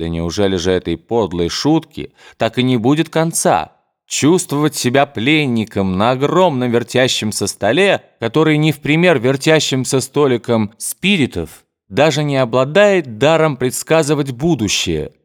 Да неужели же этой подлой шутки так и не будет конца? Чувствовать себя пленником на огромном вертящемся столе, который не в пример вертящимся столиком спиритов, даже не обладает даром предсказывать будущее –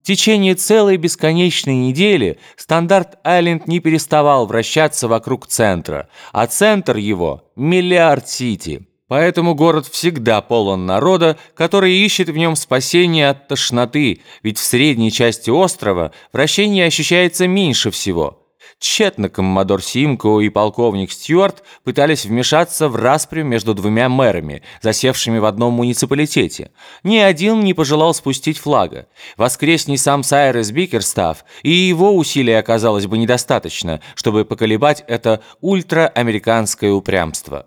в течение целой бесконечной недели Стандарт-Айленд не переставал вращаться вокруг центра, а центр его – Миллиард-Сити. Поэтому город всегда полон народа, который ищет в нем спасения от тошноты, ведь в средней части острова вращение ощущается меньше всего – Тщетно коммодор Симко и полковник Стюарт пытались вмешаться в распрю между двумя мэрами, засевшими в одном муниципалитете. Ни один не пожелал спустить флага. Воскресний сам Сайрес Бикерстав, и его усилий оказалось бы недостаточно, чтобы поколебать это ультраамериканское упрямство.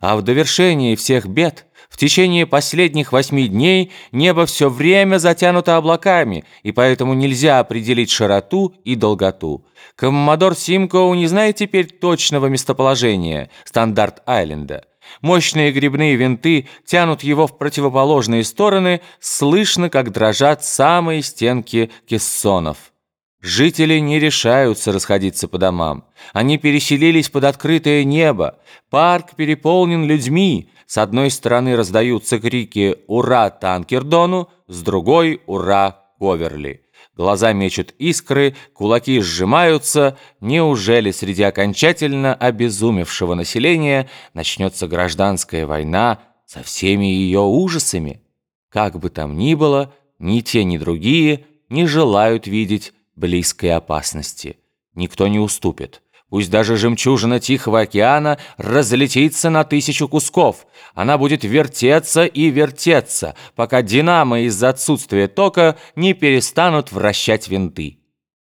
А в довершении всех бед в течение последних восьми дней небо все время затянуто облаками, и поэтому нельзя определить широту и долготу. Коммодор Симкоу не знает теперь точного местоположения Стандарт-Айленда. Мощные гребные винты тянут его в противоположные стороны, слышно, как дрожат самые стенки кессонов. Жители не решаются расходиться по домам. Они переселились под открытое небо. Парк переполнен людьми. С одной стороны раздаются крики «Ура Танкердону!», с другой «Ура Коверли!». Глаза мечут искры, кулаки сжимаются. Неужели среди окончательно обезумевшего населения начнется гражданская война со всеми ее ужасами? Как бы там ни было, ни те, ни другие не желают видеть близкой опасности. Никто не уступит. Пусть даже жемчужина Тихого океана разлетится на тысячу кусков. Она будет вертеться и вертеться, пока динамо из-за отсутствия тока не перестанут вращать винты.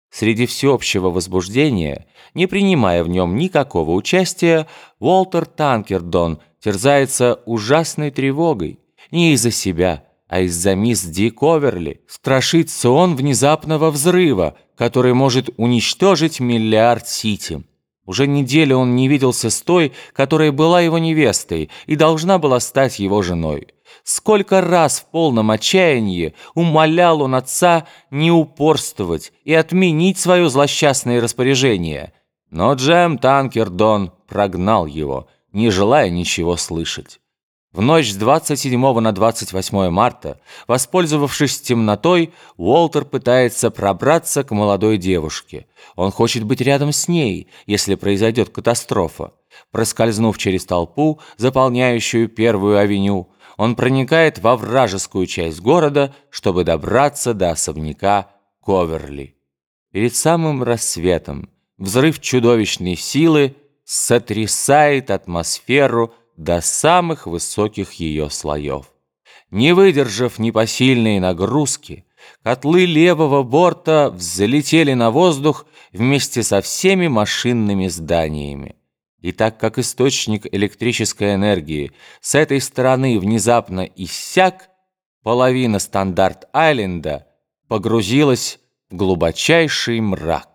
Среди всеобщего возбуждения, не принимая в нем никакого участия, Уолтер Танкердон терзается ужасной тревогой. Не из-за себя, а из-за мисс Ди Коверли страшится он внезапного взрыва, который может уничтожить миллиард Сити. Уже неделю он не виделся с той, которая была его невестой и должна была стать его женой. Сколько раз в полном отчаянии умолял он отца не упорствовать и отменить свое злосчастное распоряжение. Но Джем Танкердон прогнал его, не желая ничего слышать. В ночь с 27 на 28 марта, воспользовавшись темнотой, Уолтер пытается пробраться к молодой девушке. Он хочет быть рядом с ней, если произойдет катастрофа. Проскользнув через толпу, заполняющую первую авеню, он проникает во вражескую часть города, чтобы добраться до особняка Коверли. Перед самым рассветом взрыв чудовищной силы сотрясает атмосферу, до самых высоких ее слоев. Не выдержав непосильной нагрузки, котлы левого борта взлетели на воздух вместе со всеми машинными зданиями. И так как источник электрической энергии с этой стороны внезапно иссяк, половина Стандарт-Айленда погрузилась в глубочайший мрак.